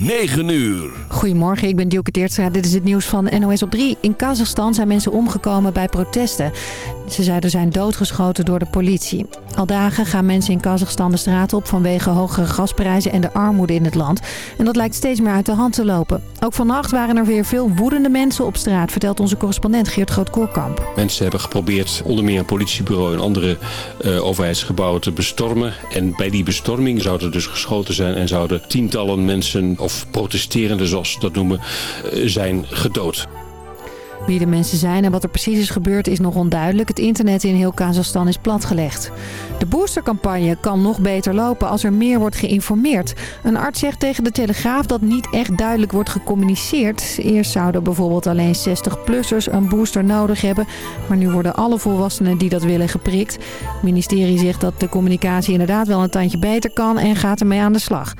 9 uur. Goedemorgen, ik ben Dielke Teertstra. Dit is het nieuws van NOS op 3. In Kazachstan zijn mensen omgekomen bij protesten. Ze zeiden zijn doodgeschoten door de politie. Al dagen gaan mensen in Kazachstan de straat op vanwege hogere gasprijzen en de armoede in het land. En dat lijkt steeds meer uit de hand te lopen. Ook vannacht waren er weer veel woedende mensen op straat, vertelt onze correspondent Geert Groot-Koorkamp. Mensen hebben geprobeerd onder meer een politiebureau en andere uh, overheidsgebouwen te bestormen. En bij die bestorming zou er dus geschoten zijn en zouden tientallen mensen of protesterenden zoals ze dat noemen uh, zijn gedood. Wie de mensen zijn en wat er precies is gebeurd is nog onduidelijk. Het internet in heel Kazachstan is platgelegd. De boostercampagne kan nog beter lopen als er meer wordt geïnformeerd. Een arts zegt tegen de Telegraaf dat niet echt duidelijk wordt gecommuniceerd. Eerst zouden bijvoorbeeld alleen 60-plussers een booster nodig hebben. Maar nu worden alle volwassenen die dat willen geprikt. Het ministerie zegt dat de communicatie inderdaad wel een tandje beter kan en gaat ermee aan de slag.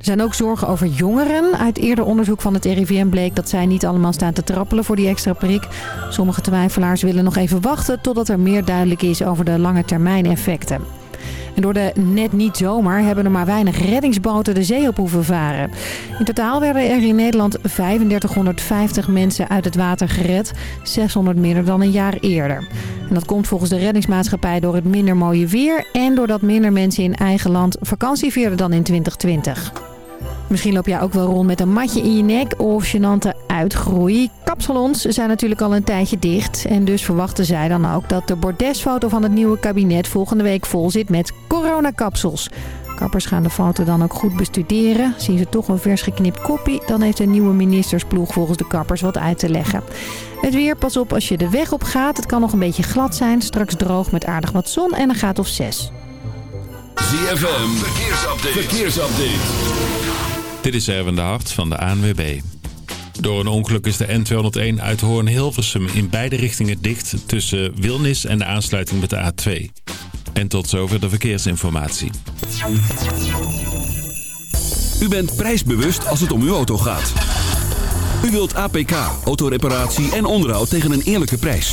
Er zijn ook zorgen over jongeren. Uit eerder onderzoek van het RIVM bleek dat zij niet allemaal staan te trappelen voor die extra prik. Sommige twijfelaars willen nog even wachten totdat er meer duidelijk is over de lange termijn effecten. En door de net niet zomer hebben er maar weinig reddingsboten de zee op hoeven varen. In totaal werden er in Nederland 3550 mensen uit het water gered. 600 minder dan een jaar eerder. En dat komt volgens de reddingsmaatschappij door het minder mooie weer... en doordat minder mensen in eigen land vakantie vierden dan in 2020. Misschien loop jij ook wel rond met een matje in je nek of gênante uitgroei. Kapsalons zijn natuurlijk al een tijdje dicht. En dus verwachten zij dan ook dat de bordesfoto van het nieuwe kabinet volgende week vol zit met coronakapsels. Kappers gaan de foto dan ook goed bestuderen. Zien ze toch een vers geknipt koppie, dan heeft de nieuwe ministersploeg volgens de kappers wat uit te leggen. Het weer, pas op als je de weg op gaat. Het kan nog een beetje glad zijn. Straks droog met aardig wat zon en een gaat of 6. ZFM, verkeersupdate. verkeersupdate. Dit is Erwin de Hart van de ANWB. Door een ongeluk is de N201 uit Hoorn-Hilversum in beide richtingen dicht... tussen Wilnis en de aansluiting met de A2. En tot zover de verkeersinformatie. U bent prijsbewust als het om uw auto gaat. U wilt APK, autoreparatie en onderhoud tegen een eerlijke prijs.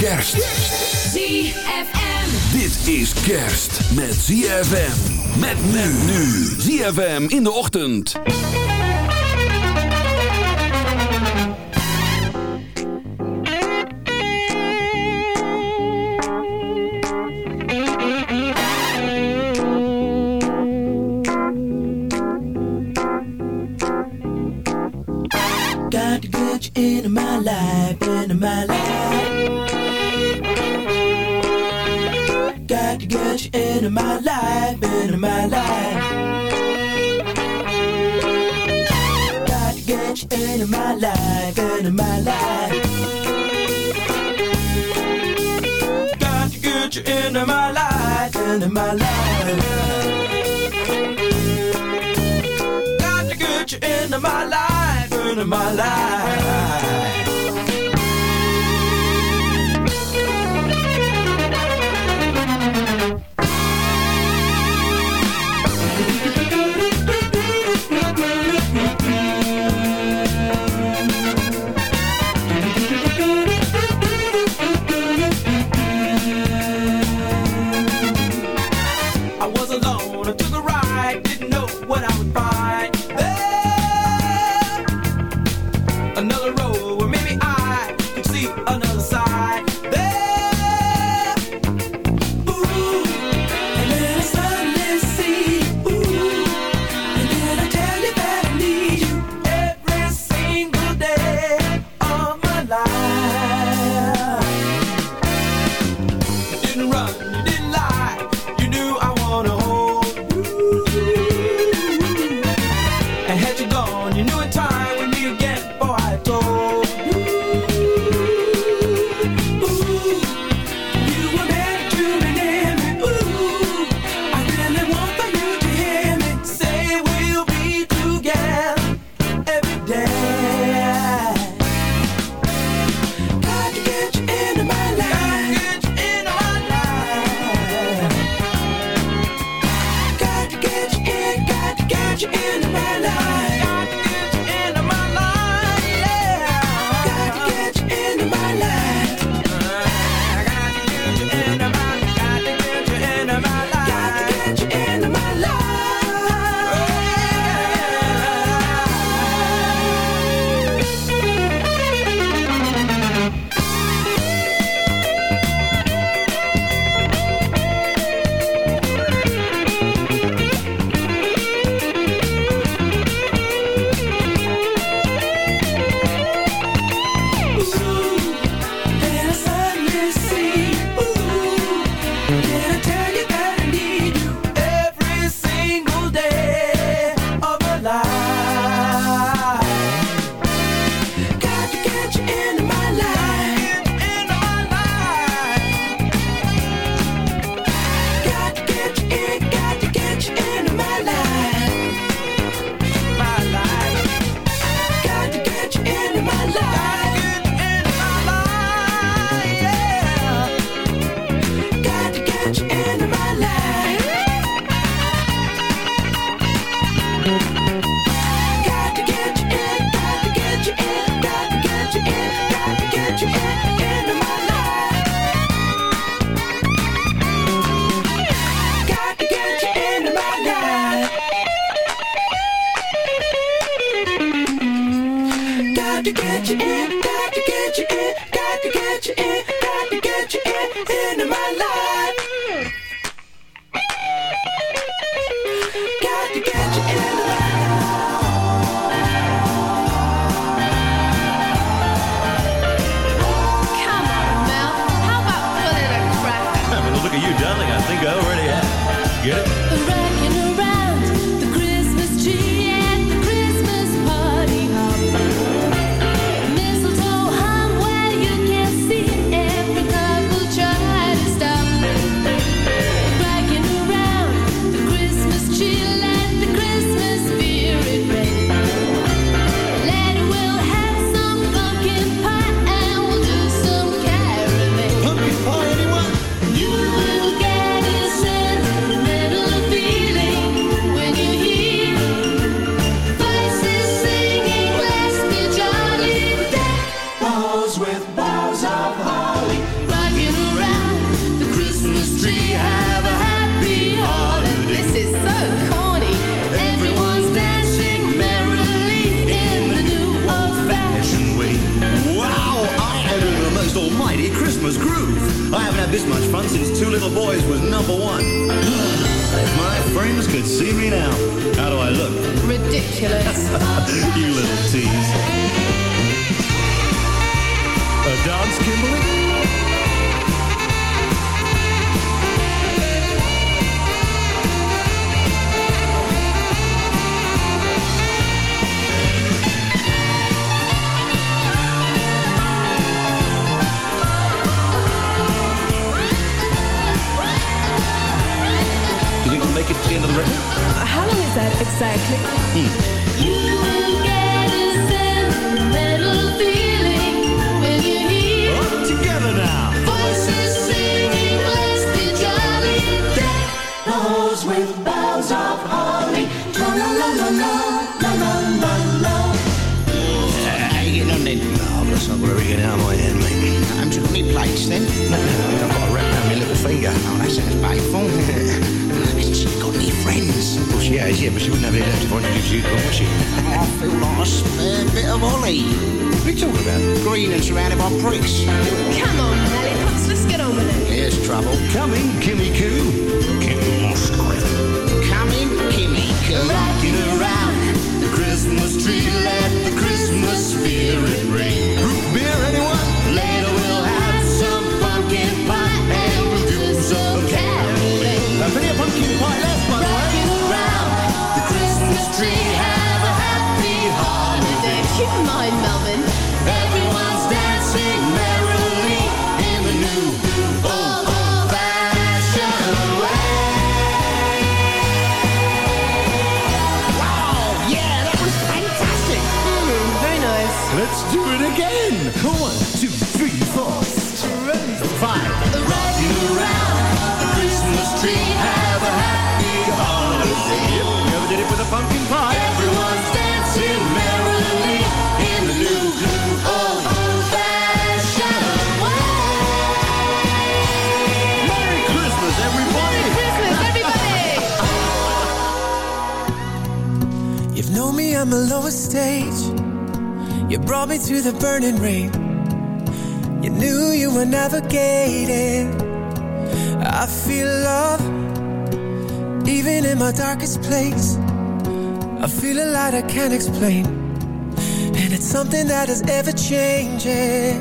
Kerst. ZFM. Dit is kerst met ZFM. Met men nu. ZFM in de ochtend. Got to get you into my life, into my life. You into my life, into my life. Got to get you into my life, into my life. Got to get you into my life, into my life. Got to get you into my life, into my life. I'm a coming Kimmy. Can't explain. And it's something that is ever changing.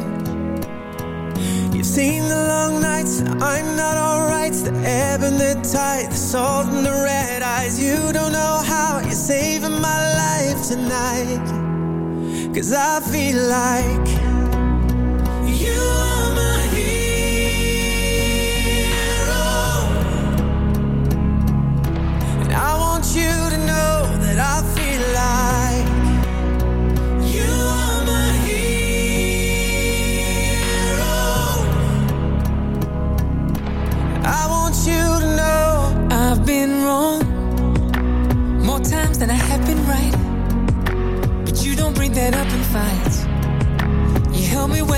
You've seen the long nights, I'm not alright. The ebb and the tide, the salt and the red eyes. You don't know how you're saving my life tonight. Cause I feel like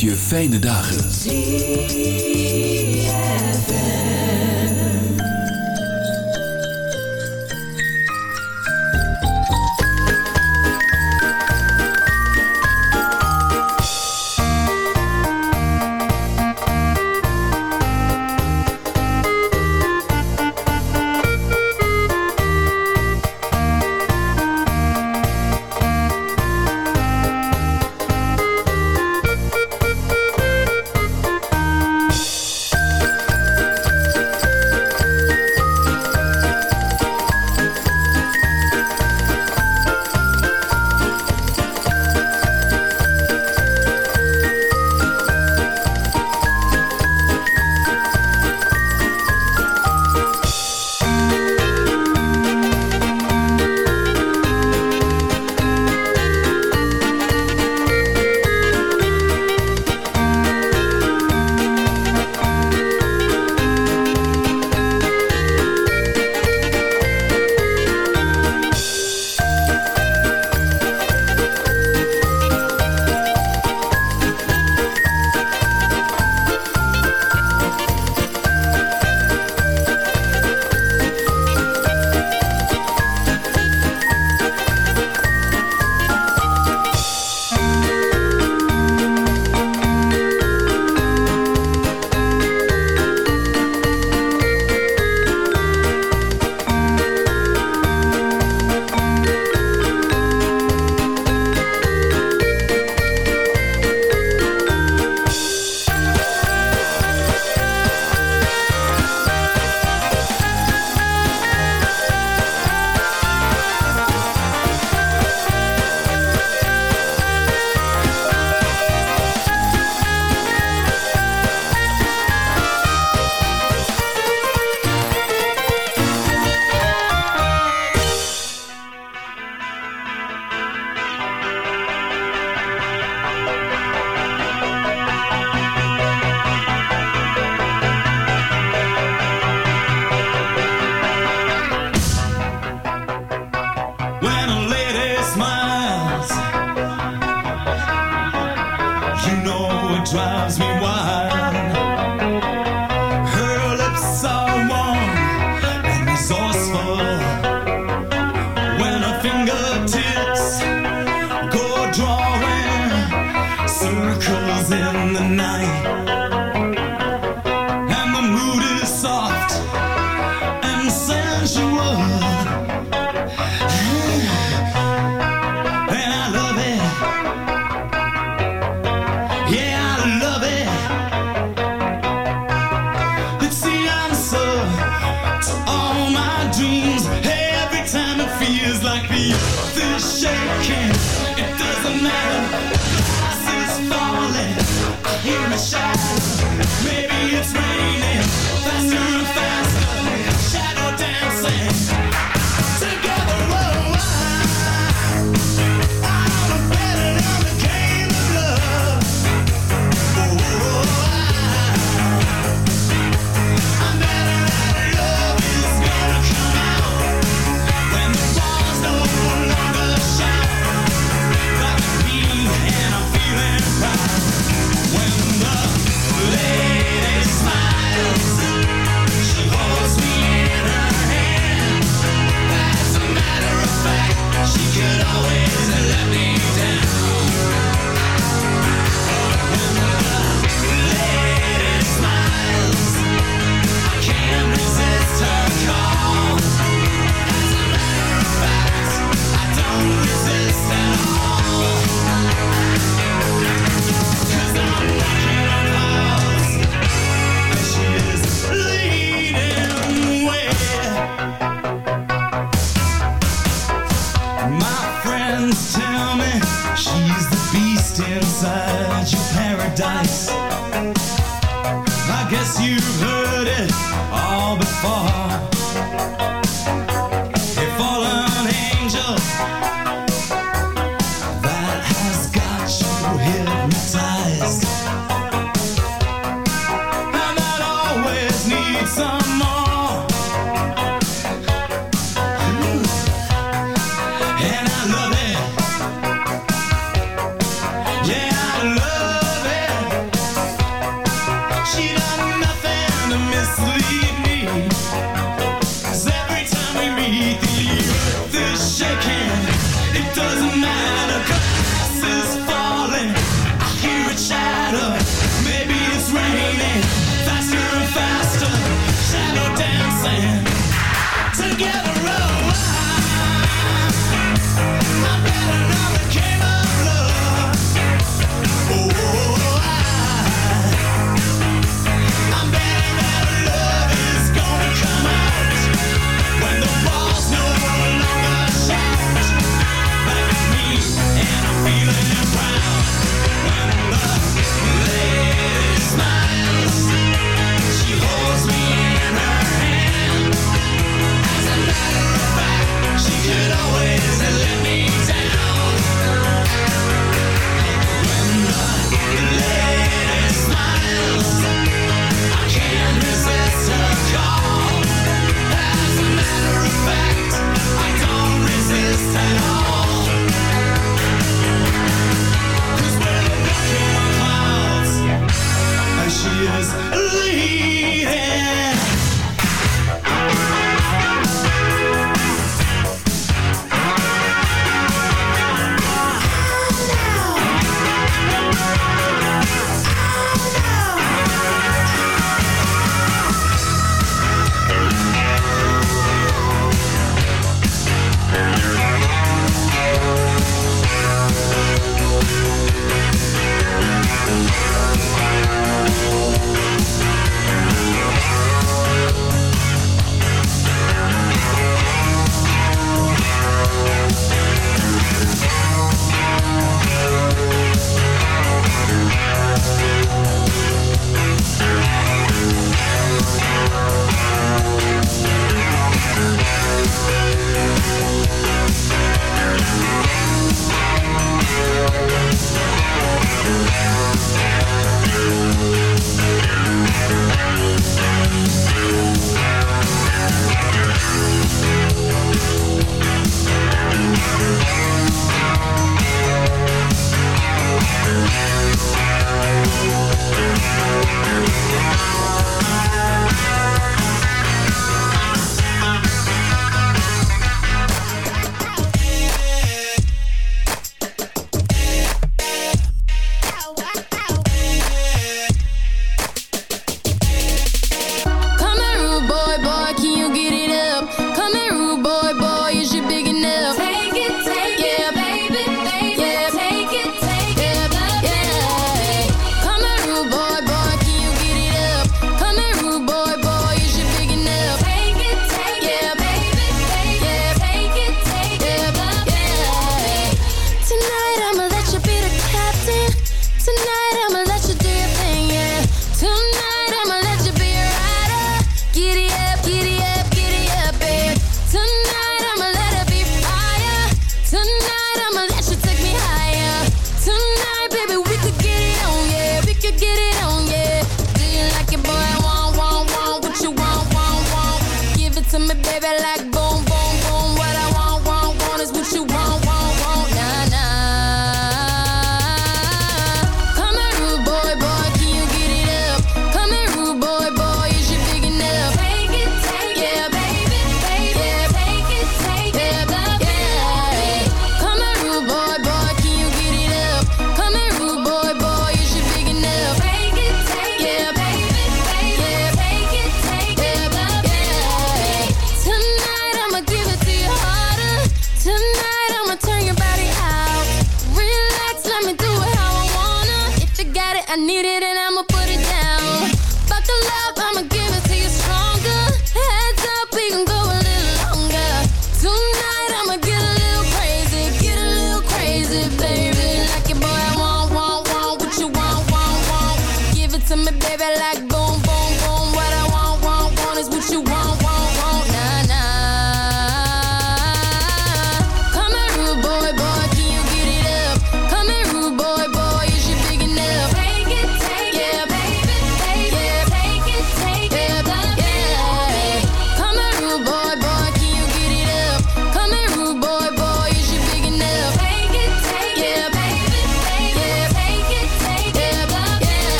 je fijne dagen. I hear a shadow.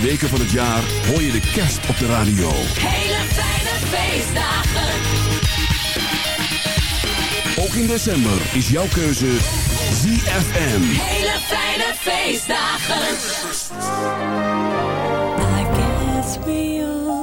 weken van het jaar hoor je de kerst op de radio. Hele fijne feestdagen. Ook in december is jouw keuze ZFM. Hele fijne feestdagen. I guess we all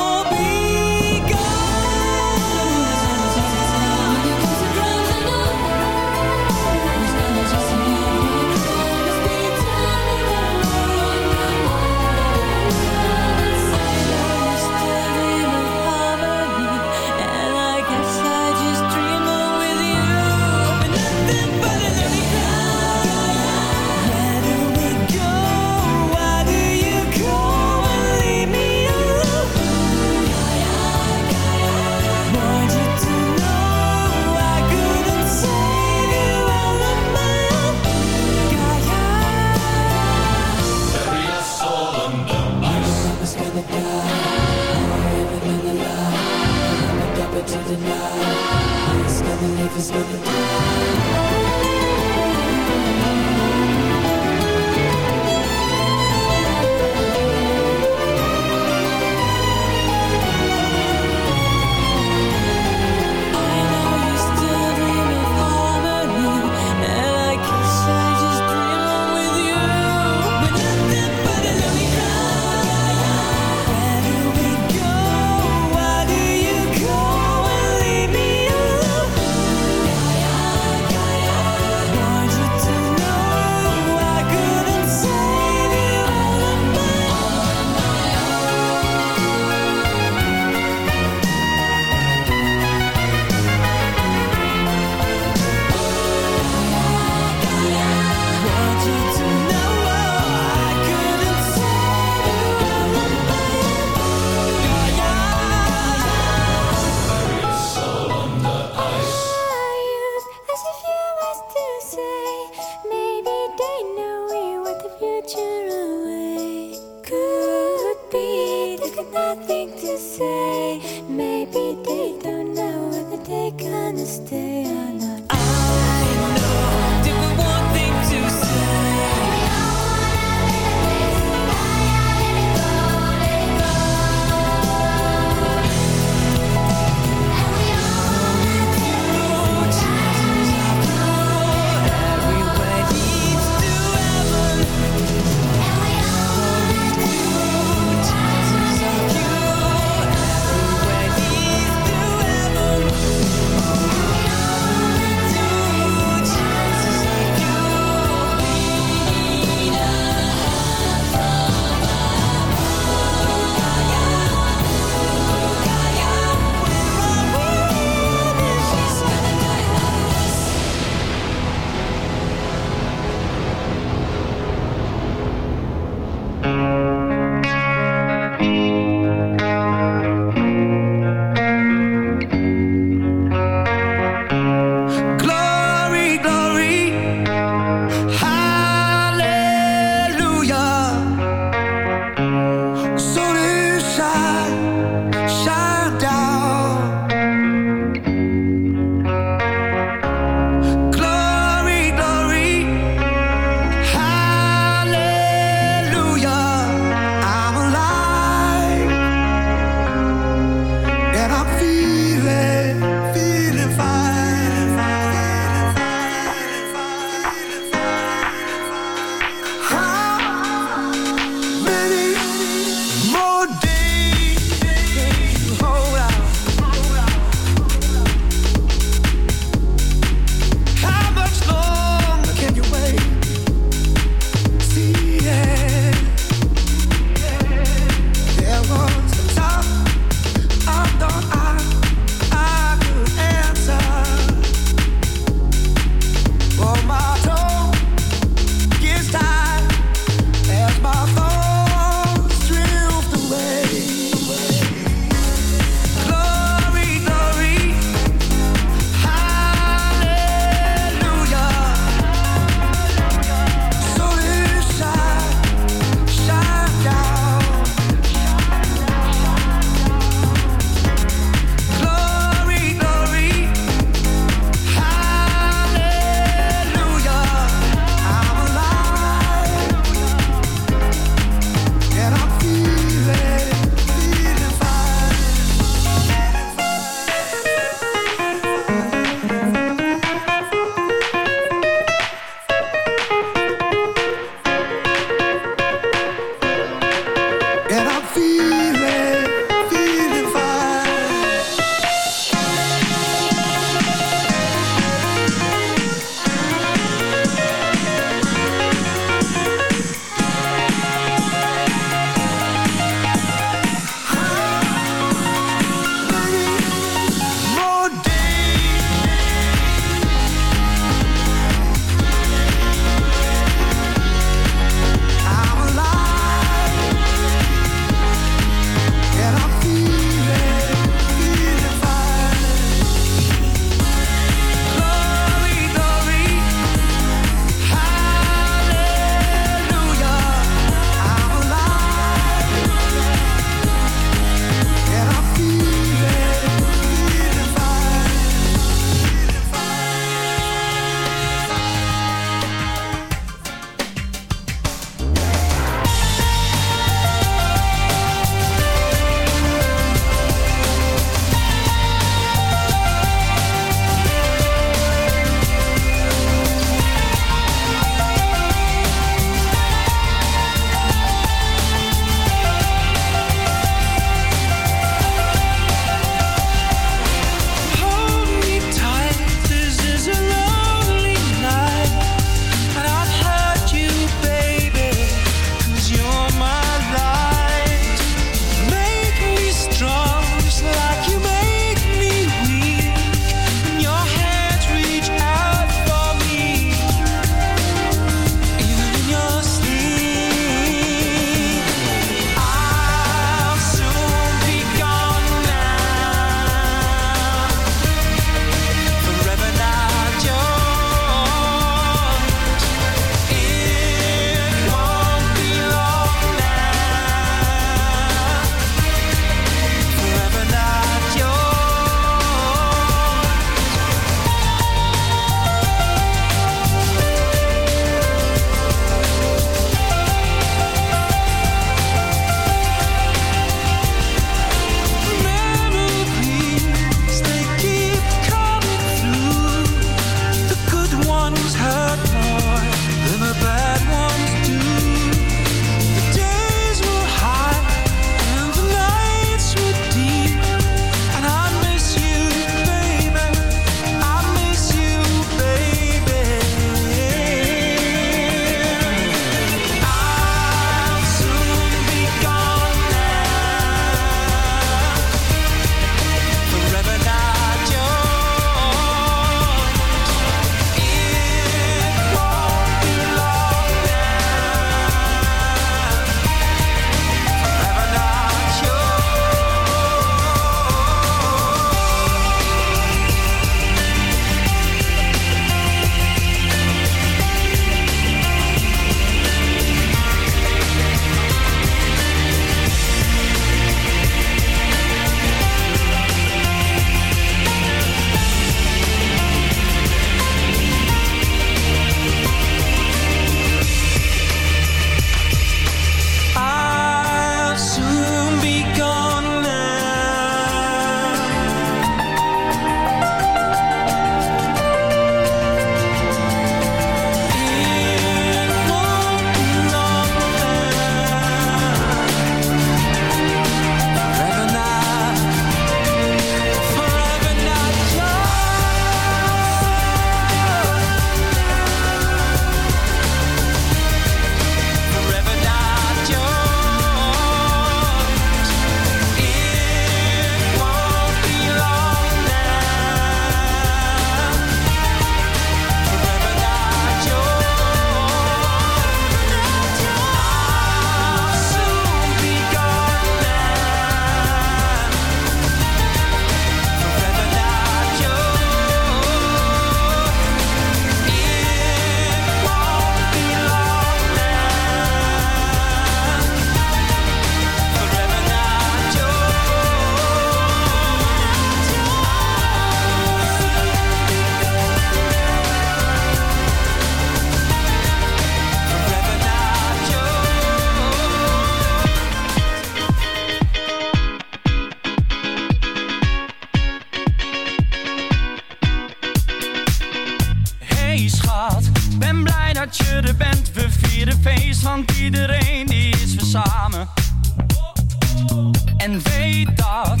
En weet dat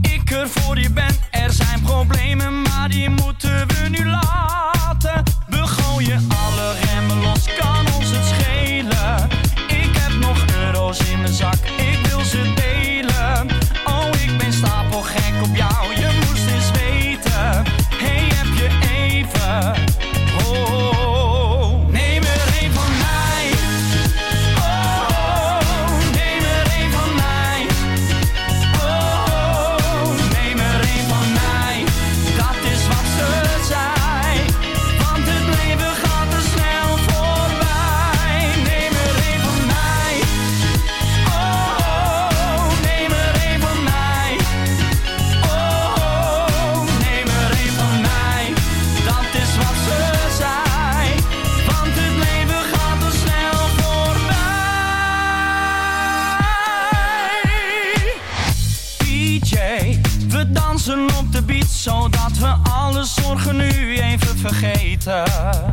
ik er voor je ben. Er zijn problemen, maar die moeten we nu laten. We gooien alle remmen los, kan ons het schelen. Ik heb nog euro's in mijn zak, ik wil ze delen. guitar.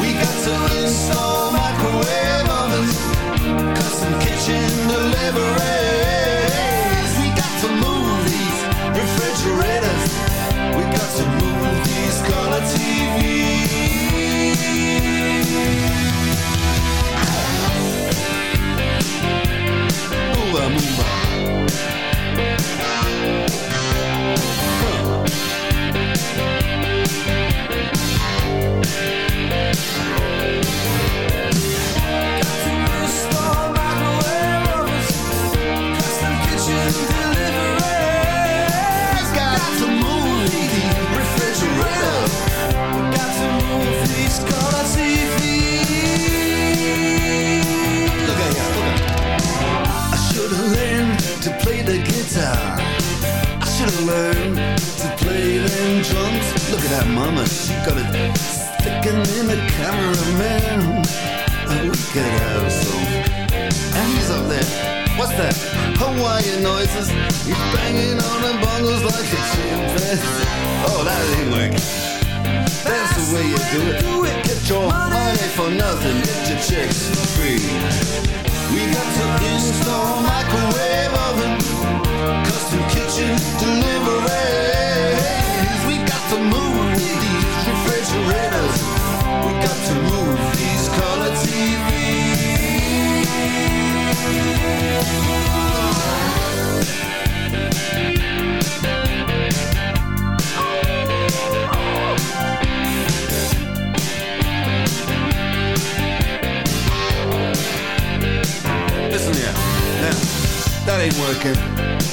We got to install guitar I should've learned to play them drums Look at that mama, she got it sticking in the cameraman oh, We could have some And he's up there, what's that? Hawaiian noises He's banging on the bongos like a chimpanzee Oh, that ain't working that's the way you do it. do it. Get your money for nothing. Get your checks are free. We got to install microwave oven custom kitchen deliveries. We got to move these refrigerators. We got to move these color Listen here, now, that ain't working.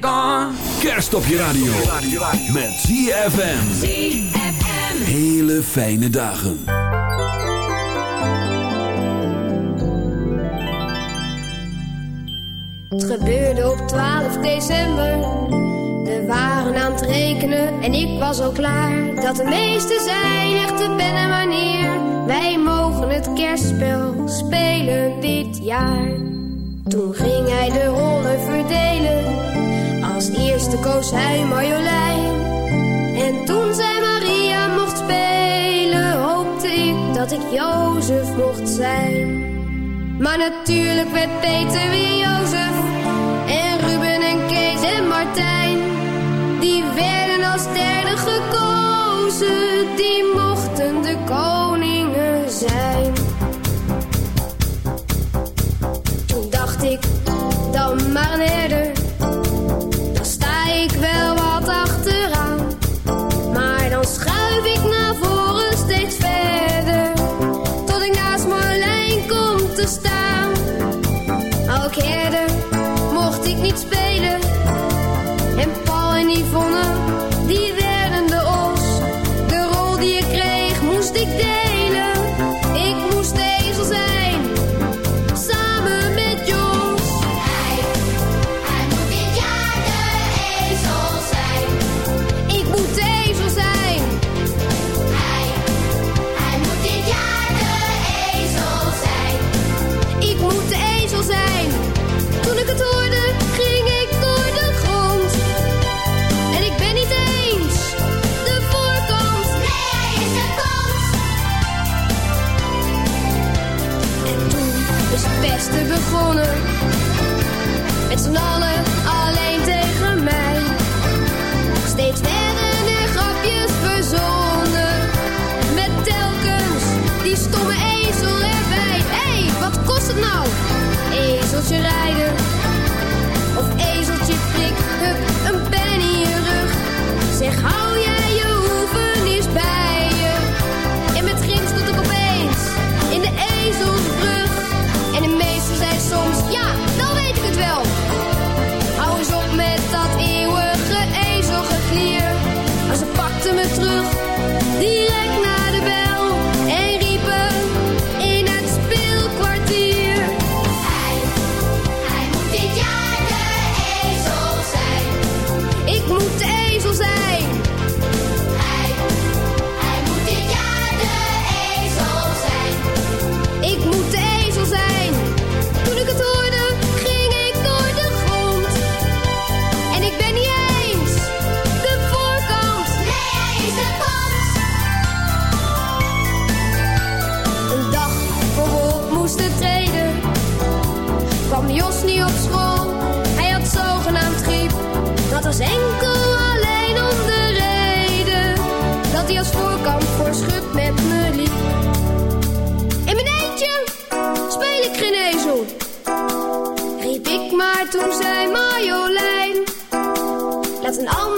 Gone. Kerst op je radio. Met ZFM. Hele fijne dagen. Het gebeurde op 12 december. We waren aan het rekenen en ik was al klaar. Dat de meesten zijn echte pen en wanneer. Wij mogen het kerstspel spelen dit jaar. Toen ging hij de rollen verdelen. Als eerste koos hij Marjolein. En toen zij Maria mocht spelen, hoopte ik dat ik Jozef mocht zijn. Maar natuurlijk werd Peter weer Jozef. En Ruben en Kees en Martijn. Die werden als derde gekozen. Die mochten de koningen zijn. dan maar een herder. Dan sta ik wel wat achteraan, maar dan schuif ik naar voren steeds verder. Tot ik naast Marlijn kom te staan. Ook herder mocht ik niet spelen. En Paul en Yvonne terug. Die Oh.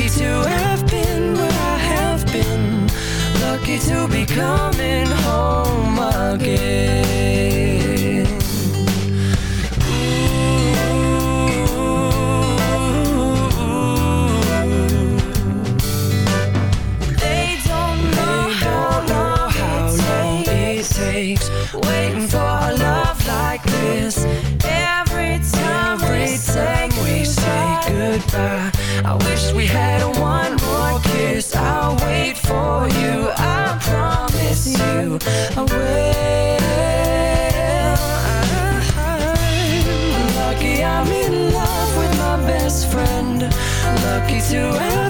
lucky to have been what I have been, lucky to be coming home again. lucky to have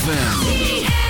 ZFM.